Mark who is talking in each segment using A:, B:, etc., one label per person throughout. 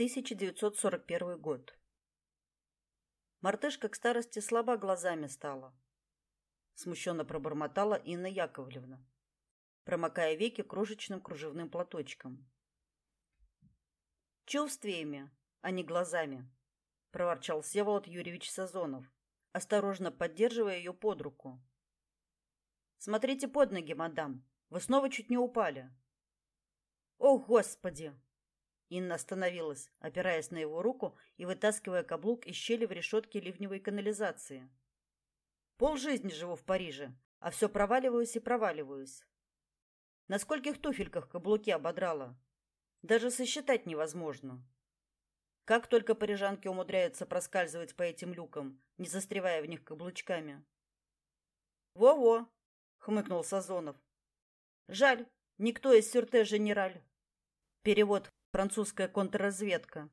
A: 1941 год. Мартышка к старости слаба глазами стала. Смущенно пробормотала Инна Яковлевна, промокая веки крошечным кружевным платочком. Чувствиями, а не глазами, проворчал Всеволод Юрьевич Сазонов, осторожно поддерживая ее под руку. Смотрите под ноги, мадам. Вы снова чуть не упали. О, господи, Инна остановилась, опираясь на его руку и вытаскивая каблук из щели в решетке ливневой канализации. Пол жизни живу в Париже, а все проваливаюсь и проваливаюсь. На скольких туфельках каблуки ободрала? Даже сосчитать невозможно. Как только парижанки умудряются проскальзывать по этим люкам, не застревая в них каблучками. «Во-во!» — хмыкнул Сазонов. «Жаль, никто из сюрте-женераль». Перевод французская контрразведка.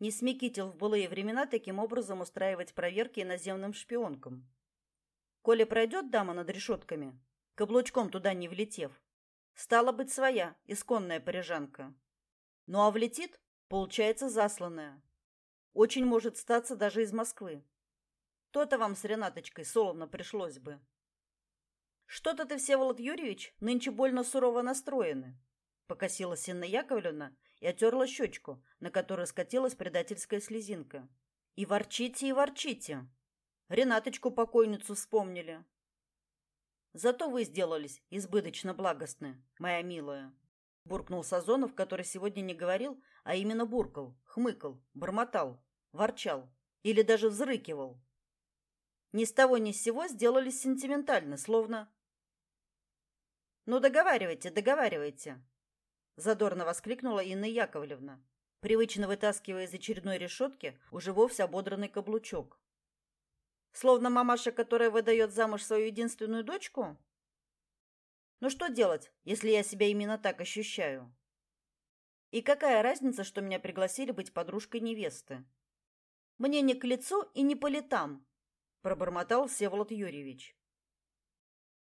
A: Не смекитил в былые времена таким образом устраивать проверки иноземным шпионкам. Коли пройдет дама над решетками, каблучком туда не влетев, стала быть своя, исконная парижанка. Ну а влетит, получается засланная. Очень может статься даже из Москвы. То-то вам с Ренаточкой солоно пришлось бы. Что-то ты, Всеволод Юрьевич, нынче больно сурово настроены, покосилась Инна Яковлевна и оттерла щечку, на которой скатилась предательская слезинка. И ворчите, и ворчите. Ренаточку покойницу вспомнили. Зато вы сделались избыточно благостны, моя милая. Буркнул Сазонов, который сегодня не говорил, а именно буркал, хмыкал, бормотал, ворчал или даже взрыкивал. Ни с того ни с сего сделались сентиментальны, словно... «Ну, договаривайте, договаривайте», задорно воскликнула Инна Яковлевна, привычно вытаскивая из очередной решетки уже вовсе ободранный каблучок. Словно мамаша, которая выдает замуж свою единственную дочку? Ну что делать, если я себя именно так ощущаю? И какая разница, что меня пригласили быть подружкой невесты? Мне не к лицу и не по летам, пробормотал Всеволод Юрьевич.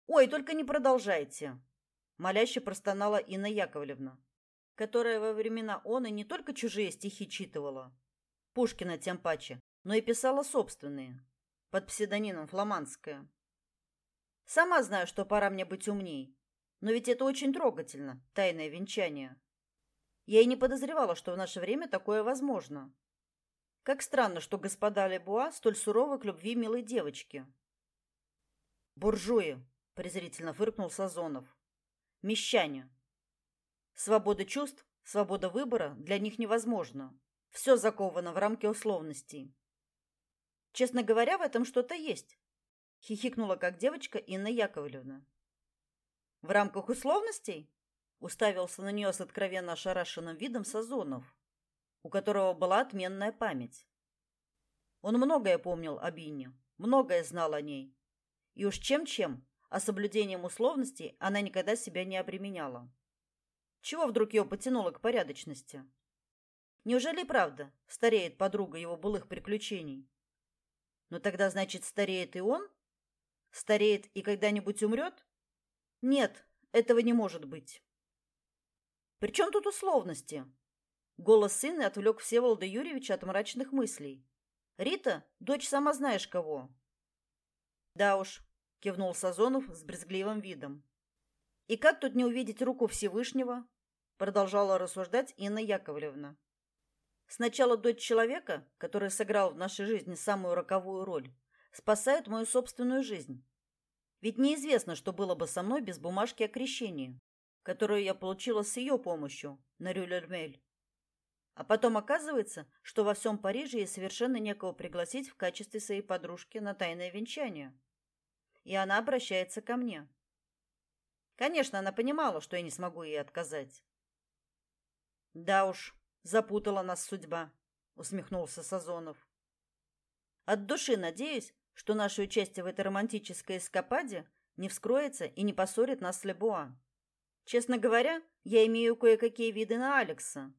A: Ой, только не продолжайте, моляще простонала Инна Яковлевна, которая во времена он и не только чужие стихи читывала, Пушкина тем паче, но и писала собственные, под псевдонимом Фламандская. Сама знаю, что пора мне быть умней, но ведь это очень трогательно, тайное венчание. Я и не подозревала, что в наше время такое возможно. Как странно, что господа Лебуа столь суровы к любви милой девочки. Буржуи, презрительно фыркнул Сазонов. Мещане. Свобода чувств, свобода выбора для них невозможна. Все заковано в рамки условностей. Честно говоря, в этом что-то есть, хихикнула как девочка Инна Яковлевна. В рамках условностей? Уставился на нее с откровенно ошарашенным видом Сазонов, у которого была отменная память. Он многое помнил об Инне, многое знал о ней. И уж чем-чем, а соблюдением условностей она никогда себя не обременяла. Чего вдруг ее потянуло к порядочности? Неужели правда стареет подруга его былых приключений? Но тогда, значит, стареет и он? Стареет и когда-нибудь умрет? Нет, этого не может быть. При чем тут условности? Голос сына отвлек Всеволода Юрьевича от мрачных мыслей. Рита – дочь сама знаешь кого. Да уж, кивнул Сазонов с брезгливым видом. И как тут не увидеть руку Всевышнего? продолжала рассуждать Инна Яковлевна. Сначала дочь человека, который сыграл в нашей жизни самую роковую роль, спасает мою собственную жизнь. Ведь неизвестно, что было бы со мной без бумажки о крещении, которую я получила с ее помощью на Рюлермель. А потом оказывается, что во всем Париже ей совершенно некого пригласить в качестве своей подружки на тайное венчание и она обращается ко мне. Конечно, она понимала, что я не смогу ей отказать. Да уж, запутала нас судьба, усмехнулся Сазонов. От души надеюсь, что наше участие в этой романтической эскападе не вскроется и не поссорит нас с Лебуа. Честно говоря, я имею кое-какие виды на Алекса.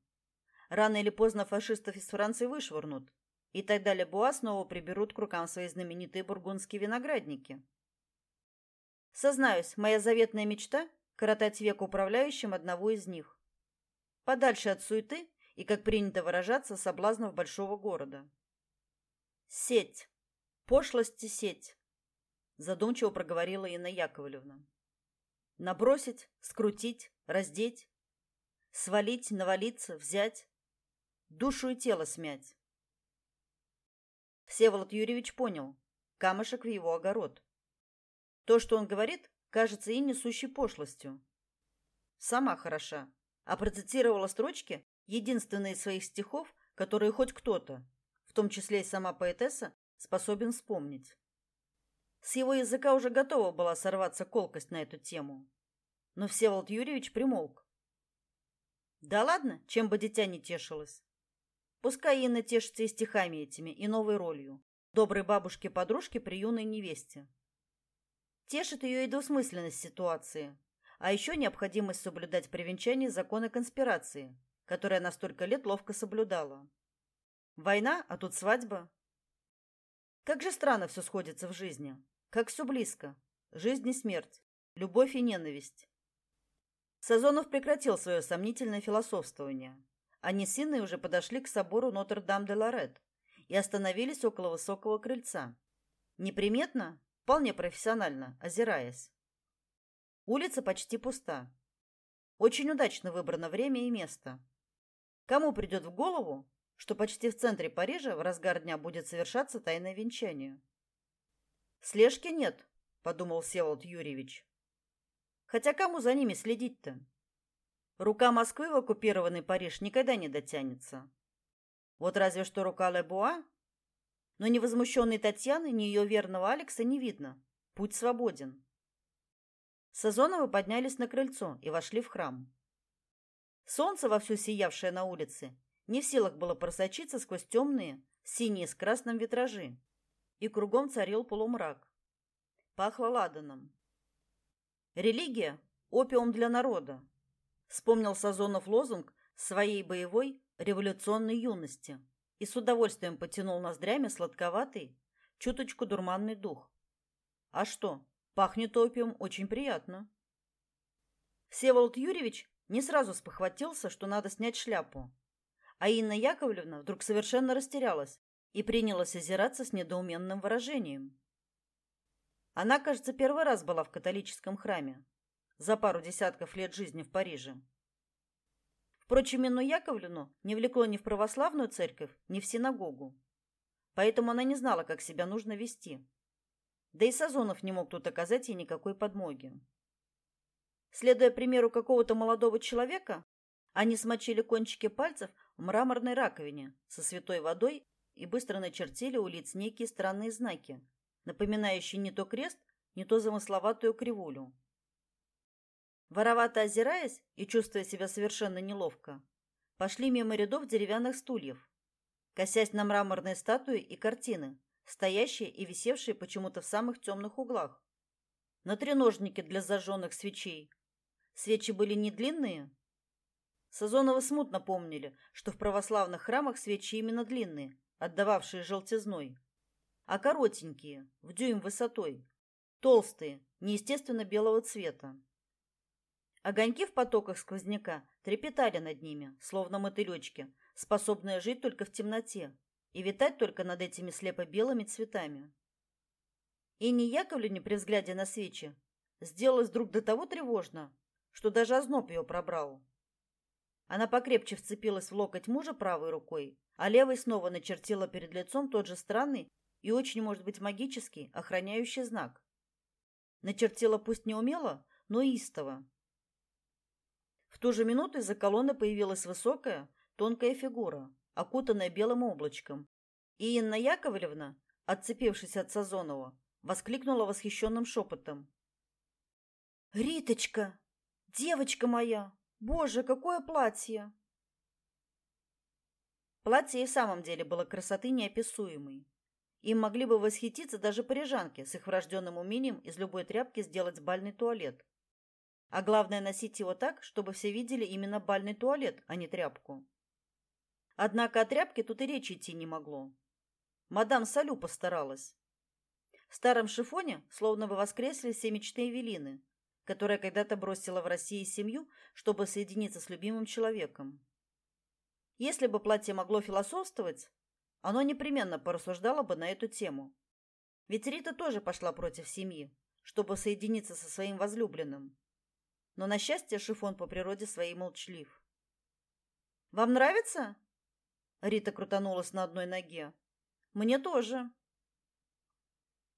A: Рано или поздно фашистов из Франции вышвырнут, и тогда Лебуа снова приберут к рукам свои знаменитые бургундские виноградники. Сознаюсь, моя заветная мечта — коротать век управляющим одного из них. Подальше от суеты и, как принято выражаться, соблазнов большого города. Сеть. Пошлости сеть, задумчиво проговорила Инна Яковлевна. Набросить, скрутить, раздеть, свалить, навалиться, взять, душу и тело смять. Всеволод Юрьевич понял, камушек в его огород. То, что он говорит, кажется и несущей пошлостью. Сама хороша, а процитировала строчки единственные из своих стихов, которые хоть кто-то, в том числе и сама поэтесса, способен вспомнить. С его языка уже готова была сорваться колкость на эту тему. Но Всеволод Юрьевич примолк. Да ладно, чем бы дитя не тешилось. Пускай Инна тешится и стихами этими, и новой ролью. Доброй бабушке-подружке при юной невесте. Тешит ее и двусмысленность ситуации, а еще необходимость соблюдать при венчании законы конспирации, которые она столько лет ловко соблюдала. Война, а тут свадьба. Как же странно все сходится в жизни. Как все близко. Жизнь и смерть. Любовь и ненависть. Сазонов прекратил свое сомнительное философствование. Они с Инной уже подошли к собору Нотр-Дам-де-Лорет и остановились около высокого крыльца. Неприметно, вполне профессионально, озираясь. Улица почти пуста. Очень удачно выбрано время и место. Кому придет в голову, что почти в центре Парижа в разгар дня будет совершаться тайное венчание. Слежки нет, подумал Всеволод Юрьевич. Хотя кому за ними следить-то? Рука Москвы в оккупированный Париж никогда не дотянется. Вот разве что рука Лебуа, но ни возмущенной Татьяны, ни ее верного Алекса не видно. Путь свободен. Сазоновы поднялись на крыльцо и вошли в храм. Солнце, вовсю сиявшее на улице, не в силах было просочиться сквозь темные, синие с красным витражи, и кругом царил полумрак. Пахло ладаном. Религия – опиум для народа. Вспомнил Сазонов лозунг своей боевой революционной юности и с удовольствием потянул ноздрями сладковатый, чуточку дурманный дух. А что, пахнет опиум очень приятно. Всеволод Юрьевич не сразу спохватился, что надо снять шляпу, а Инна Яковлевна вдруг совершенно растерялась и принялась озираться с недоуменным выражением. Она, кажется, первый раз была в католическом храме за пару десятков лет жизни в Париже. Впрочем, Инну Яковлевну не влекло ни в православную церковь, ни в синагогу. Поэтому она не знала, как себя нужно вести. Да и Сазонов не мог тут оказать ей никакой подмоги. Следуя примеру какого-то молодого человека, они смочили кончики пальцев в мраморной раковине со святой водой и быстро начертили у лиц некие странные знаки, напоминающие не то крест, не то замысловатую кривулю. Воровато озираясь и чувствуя себя совершенно неловко, пошли мимо рядов деревянных стульев, косясь на мраморные статуи и картины, стоящие и висевшие почему-то в самых темных углах, на треножнике для зажженных свечей. Свечи были не длинные, Сазоновы смутно помнили, что в православных храмах свечи именно длинные, отдававшие желтизной, а коротенькие, в дюйм высотой, толстые, неестественно белого цвета. Огоньки в потоках сквозняка трепетали над ними, словно мотылечки, способные жить только в темноте и витать только над этими слепо-белыми цветами. И не Яковлевне при взгляде на свечи сделалось вдруг до того тревожно, что даже озноб ее пробрал. Она покрепче вцепилась в локоть мужа правой рукой, а левой снова начертила перед лицом тот же странный и очень, может быть, магический охраняющий знак. Начертила пусть не умело, но истово. В ту же минуту из-за колонны появилась высокая, тонкая фигура, окутанная белым облачком. И Инна Яковлевна, отцепившись от Сазонова, воскликнула восхищенным шепотом. «Риточка! Девочка моя! Боже, какое платье! Платье и в самом деле было красоты неописуемой. Им могли бы восхититься даже парижанки с их врожденным умением из любой тряпки сделать бальный туалет. А главное носить его так, чтобы все видели именно бальный туалет, а не тряпку. Однако о тряпке тут и речи идти не могло. Мадам Салю постаралась. В старом шифоне словно бы воскресли все мечты Эвелины, которая когда-то бросила в России семью, чтобы соединиться с любимым человеком. Если бы платье могло философствовать, оно непременно порассуждало бы на эту тему. Ведь Рита тоже пошла против семьи, чтобы соединиться со своим возлюбленным. Но на счастье шифон по природе своей молчлив. Вам нравится? Рита крутанулась на одной ноге. Мне тоже.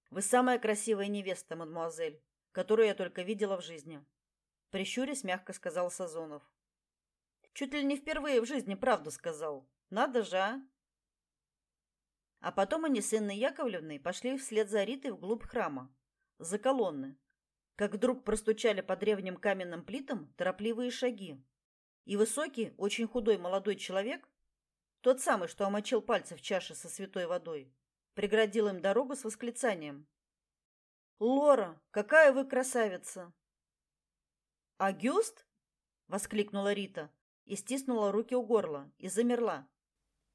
A: Вы самая красивая невеста, мадемуазель, которую я только видела в жизни, прищурясь мягко сказал Сазонов. Чуть ли не впервые в жизни правду сказал. Надо же, а? А потом они с Инной Яковлевной пошли вслед за Ритой вглубь храма, за колонны. Как вдруг простучали по древним каменным плитам торопливые шаги. И высокий, очень худой молодой человек, тот самый, что омочил пальцы в чаше со святой водой, преградил им дорогу с восклицанием. «Лора, какая вы красавица!» «Агюст?» — воскликнула Рита и стиснула руки у горла, и замерла,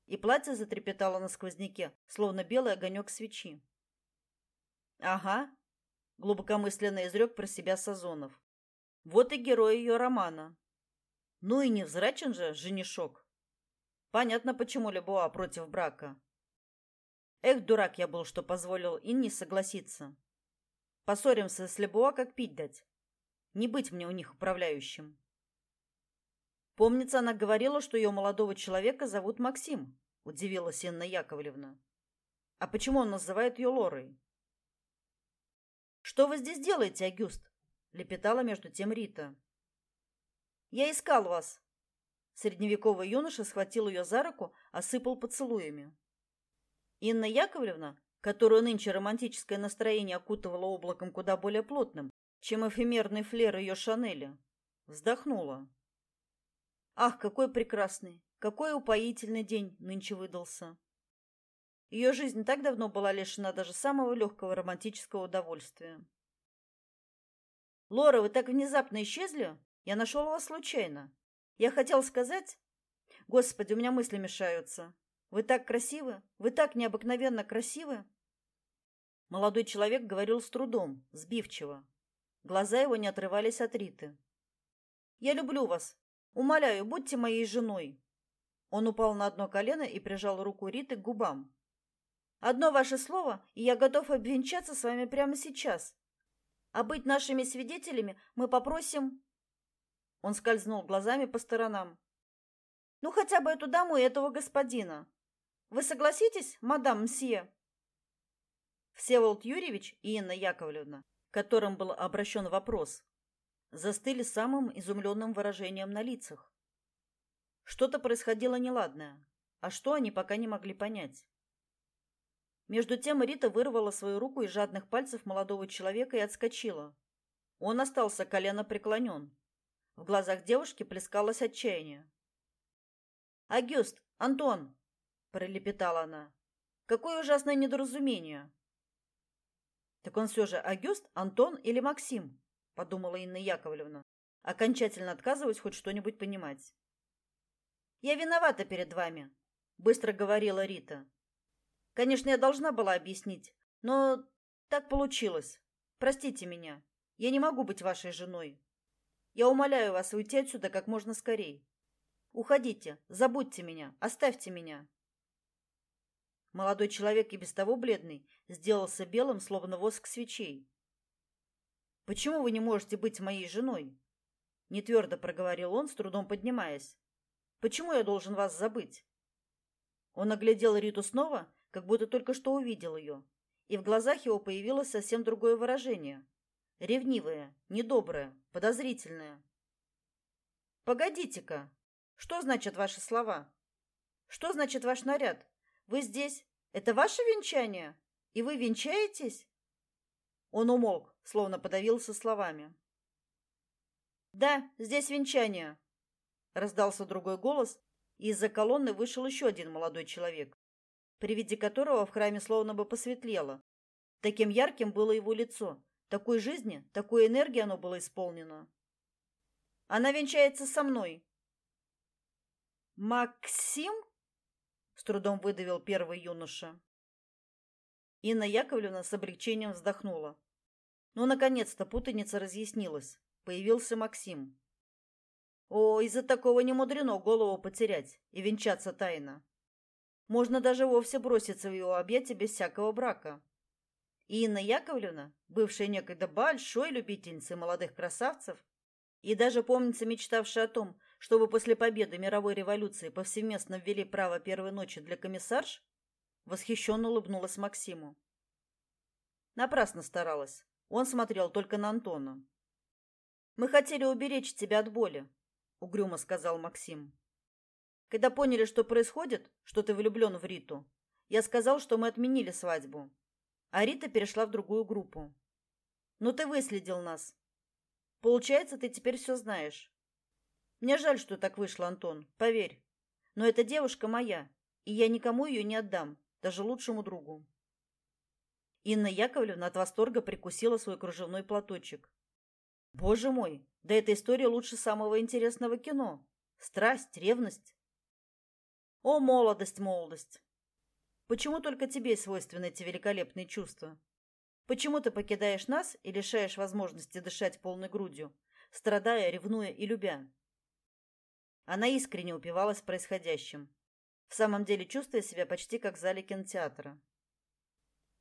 A: и платье затрепетало на сквозняке, словно белый огонек свечи. Ага, глубокомысленно изрек про себя Сазонов. Вот и герой ее романа. Ну и невзрачен же женишок. Понятно, почему Лебуа против брака. Эх, дурак я был, что позволил Инне согласиться. Поссоримся с Лебуа, как пить дать. Не быть мне у них управляющим. Помнится, она говорила, что ее молодого человека зовут Максим, удивилась Инна Яковлевна. А почему он называет ее Лорой? Что вы здесь делаете, Агюст? лепетала между тем Рита. Я искал вас. Средневековый юноша схватил ее за руку, осыпал поцелуями. Инна Яковлевна, которую нынче романтическое настроение окутывало облаком куда более плотным, чем эфемерный флер ее Шанели, вздохнула. Ах, какой прекрасный, какой упоительный день нынче выдался. Ее жизнь так давно была лишена даже самого легкого романтического удовольствия. Лора, вы так внезапно исчезли? Я нашел вас случайно. Я хотел сказать... Господи, у меня мысли мешаются. Вы так красивы, вы так необыкновенно красивы. Молодой человек говорил с трудом, сбивчиво. Глаза его не отрывались от Риты. Я люблю вас, Умоляю, будьте моей женой. Он упал на одно колено и прижал руку Риты к губам. Одно ваше слово, и я готов обвенчаться с вами прямо сейчас. А быть нашими свидетелями мы попросим Он скользнул глазами по сторонам. Ну хотя бы эту даму и этого господина. Вы согласитесь, мадам мсье? Всеволод Юрьевич и Инна Яковлевна, к которым был обращен вопрос, застыли самым изумленным выражением на лицах. Что-то происходило неладное, а что они пока не могли понять. Между тем Рита вырвала свою руку из жадных пальцев молодого человека и отскочила. Он остался колено преклонен. В глазах девушки плескалось отчаяние. «Агюст! Антон!» – пролепетала она. «Какое ужасное недоразумение!» «Так он все же Агюст, Антон или Максим?» подумала Инна Яковлевна, окончательно отказываясь хоть что-нибудь понимать. Я виновата перед вами, быстро говорила Рита. Конечно, я должна была объяснить, но так получилось. Простите меня. Я не могу быть вашей женой. Я умоляю вас уйти отсюда как можно скорее. Уходите, забудьте меня, оставьте меня. Молодой человек и без того бледный сделался белым, словно воск свечей. Почему вы не можете быть моей женой? Не твердо проговорил он, с трудом поднимаясь. Почему я должен вас забыть? Он оглядел Риту снова, как будто только что увидел ее, и в глазах его появилось совсем другое выражение, ревнивое, недоброе, подозрительное. Погодите-ка. Что значат ваши слова? Что значит ваш наряд? Вы здесь? Это ваше венчание? И вы венчаетесь? Он умолк, словно подавился словами. Да, здесь венчание, раздался другой голос, и из-за колонны вышел еще один молодой человек, при виде которого в храме словно бы посветлело. Таким ярким было его лицо, такой жизни, такой энергии оно было исполнено. Она венчается со мной. Максим? С трудом выдавил первый юноша. Инна Яковлевна с облегчением вздохнула. Ну, наконец-то путаница разъяснилась. Появился Максим. О, из-за такого не мудрено голову потерять и венчаться тайно. Можно даже вовсе броситься в его объятия без всякого брака. И Инна Яковлевна, бывшая некогда большой любительницей молодых красавцев, и даже, помнится, мечтавшая о том, чтобы после победы мировой революции повсеместно ввели право первой ночи для комиссарш, восхищенно улыбнулась Максиму. Напрасно старалась. Он смотрел только на Антона. Мы хотели уберечь тебя от боли, угрюмо сказал Максим. Когда поняли, что происходит, что ты влюблен в Риту, я сказал, что мы отменили свадьбу. А Рита перешла в другую группу. Но ты выследил нас. Получается, ты теперь все знаешь. Мне жаль, что так вышло, Антон, поверь. Но эта девушка моя, и я никому ее не отдам, даже лучшему другу. Инна Яковлевна от восторга прикусила свой кружевной платочек. Боже мой, да эта история лучше самого интересного кино. Страсть, ревность. О, молодость, молодость. Почему только тебе свойственны эти великолепные чувства? Почему ты покидаешь нас и лишаешь возможности дышать полной грудью, страдая, ревнуя и любя? Она искренне упивалась происходящим, в самом деле чувствуя себя почти как в зале кинотеатра.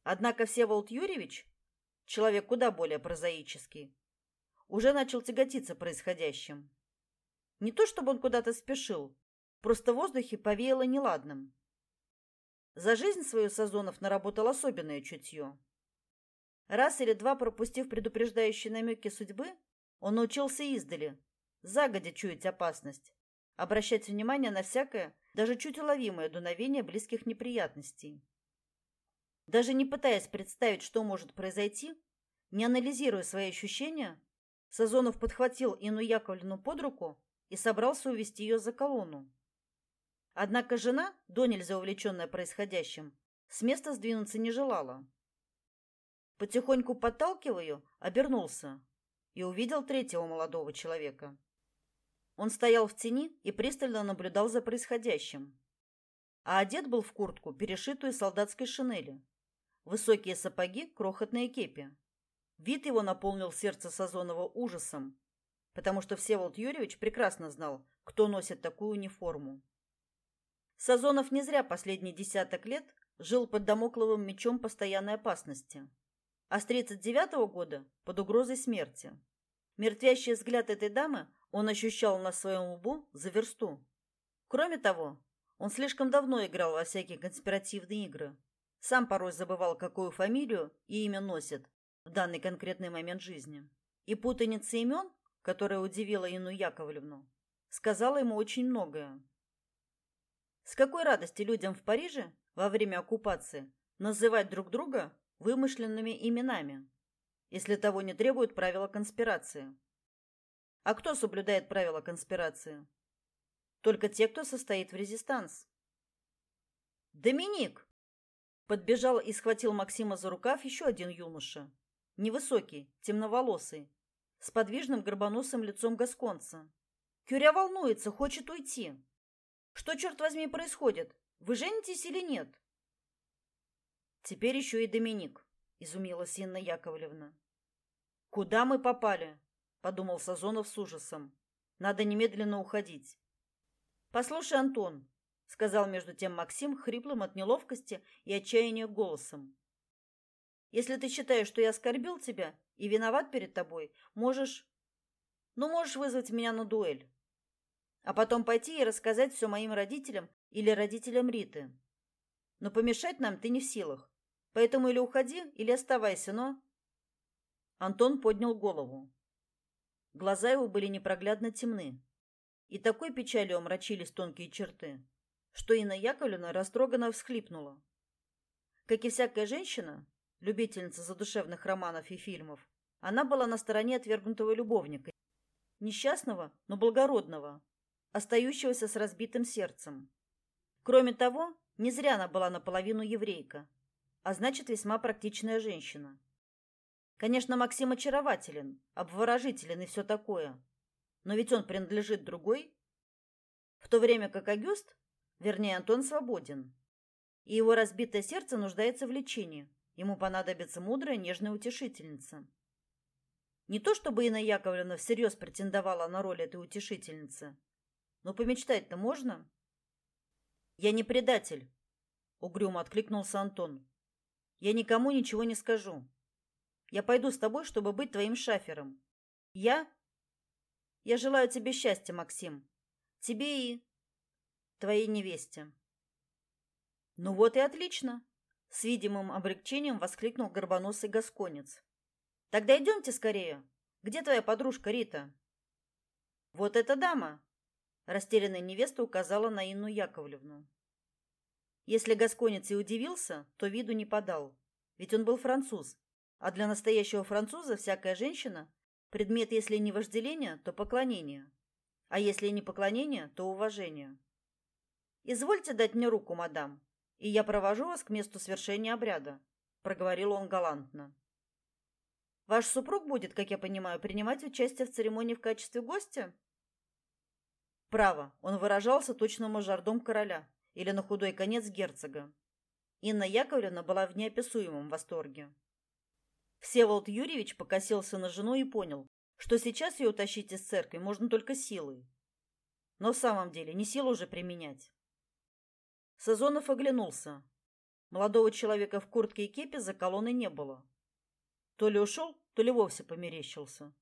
A: Однако Всеволод Юрьевич, человек куда более прозаический, уже начал тяготиться происходящим. Не то чтобы он куда-то спешил, просто в воздухе повеяло неладным. За жизнь свою Сазонов наработал особенное чутье. Раз или два пропустив предупреждающие намеки судьбы, он научился издали, загодя чуять опасность, обращать внимание на всякое, даже чуть уловимое дуновение близких неприятностей. Даже не пытаясь представить, что может произойти, не анализируя свои ощущения, Сазонов подхватил Инну Яковлевну под руку и собрался увести ее за колонну. Однако жена, до нельзя увлеченная происходящим, с места сдвинуться не желала. Потихоньку подталкивая ее, обернулся и увидел третьего молодого человека. Он стоял в тени и пристально наблюдал за происходящим. А одет был в куртку, перешитую солдатской шинели. Высокие сапоги, крохотные кепи. Вид его наполнил сердце Сазонова ужасом, потому что Всеволод Юрьевич прекрасно знал, кто носит такую униформу. Сазонов не зря последние десяток лет жил под домокловым мечом постоянной опасности, а с 39 -го года под угрозой смерти. Мертвящий взгляд этой дамы он ощущал на своем лбу за версту. Кроме того, он слишком давно играл во всякие конспиративные игры. Сам порой забывал, какую фамилию и имя носит, в данный конкретный момент жизни. И путаница имен, которая удивила Инну Яковлевну, сказала ему очень многое. С какой радости людям в Париже во время оккупации называть друг друга вымышленными именами, если того не требуют правила конспирации? А кто соблюдает правила конспирации? Только те, кто состоит в резистанс. Доминик подбежал и схватил Максима за рукав еще один юноша, Невысокий, темноволосый, с подвижным горбоносым лицом гасконца. Кюря волнуется, хочет уйти. Что, черт возьми, происходит? Вы женитесь или нет? Теперь еще и Доминик, изумилась Инна Яковлевна. Куда мы попали? подумал Сазонов с ужасом. Надо немедленно уходить. Послушай, Антон, сказал между тем Максим хриплым от неловкости и отчаяния голосом. Если ты считаешь, что я оскорбил тебя и виноват перед тобой, можешь... Ну, можешь вызвать меня на дуэль. А потом пойти и рассказать все моим родителям или родителям Риты. Но помешать нам ты не в силах. Поэтому или уходи, или оставайся, но... Антон поднял голову. Глаза его были непроглядно темны. И такой печалью омрачились тонкие черты, что Инна Яковлевна растроганно всхлипнула. Как и всякая женщина, любительница задушевных романов и фильмов, она была на стороне отвергнутого любовника, несчастного, но благородного, остающегося с разбитым сердцем. Кроме того, не зря она была наполовину еврейка, а значит, весьма практичная женщина. Конечно, Максим очарователен, обворожителен и все такое, но ведь он принадлежит другой, в то время как Агюст, вернее, Антон свободен, и его разбитое сердце нуждается в лечении – Ему понадобится мудрая, нежная утешительница. Не то чтобы Инна Яковлевна всерьез претендовала на роль этой утешительницы, но помечтать-то можно? Я не предатель, угрюмо откликнулся Антон. Я никому ничего не скажу. Я пойду с тобой, чтобы быть твоим шафером. Я Я желаю тебе счастья, Максим. Тебе и твоей невесте. Ну вот и отлично, с видимым облегчением воскликнул горбоносый гасконец. Тогда идемте скорее. Где твоя подружка Рита? Вот эта дама, растерянная невеста указала на Инну Яковлевну. Если гасконец и удивился, то виду не подал, ведь он был француз, а для настоящего француза всякая женщина предмет, если не вожделения, то поклонения, а если не поклонения, то уважения. Извольте дать мне руку, мадам, и я провожу вас к месту свершения обряда, проговорил он галантно. Ваш супруг будет, как я понимаю, принимать участие в церемонии в качестве гостя? Право, он выражался точно мажордом короля или на худой конец герцога. Инна Яковлевна была в неописуемом восторге. Всеволод Юрьевич покосился на жену и понял, что сейчас ее утащить из церкви можно только силой. Но в самом деле не силу уже применять. Сазонов оглянулся. Молодого человека в куртке и кепе за колонной не было. То ли ушел, то ли вовсе померещился.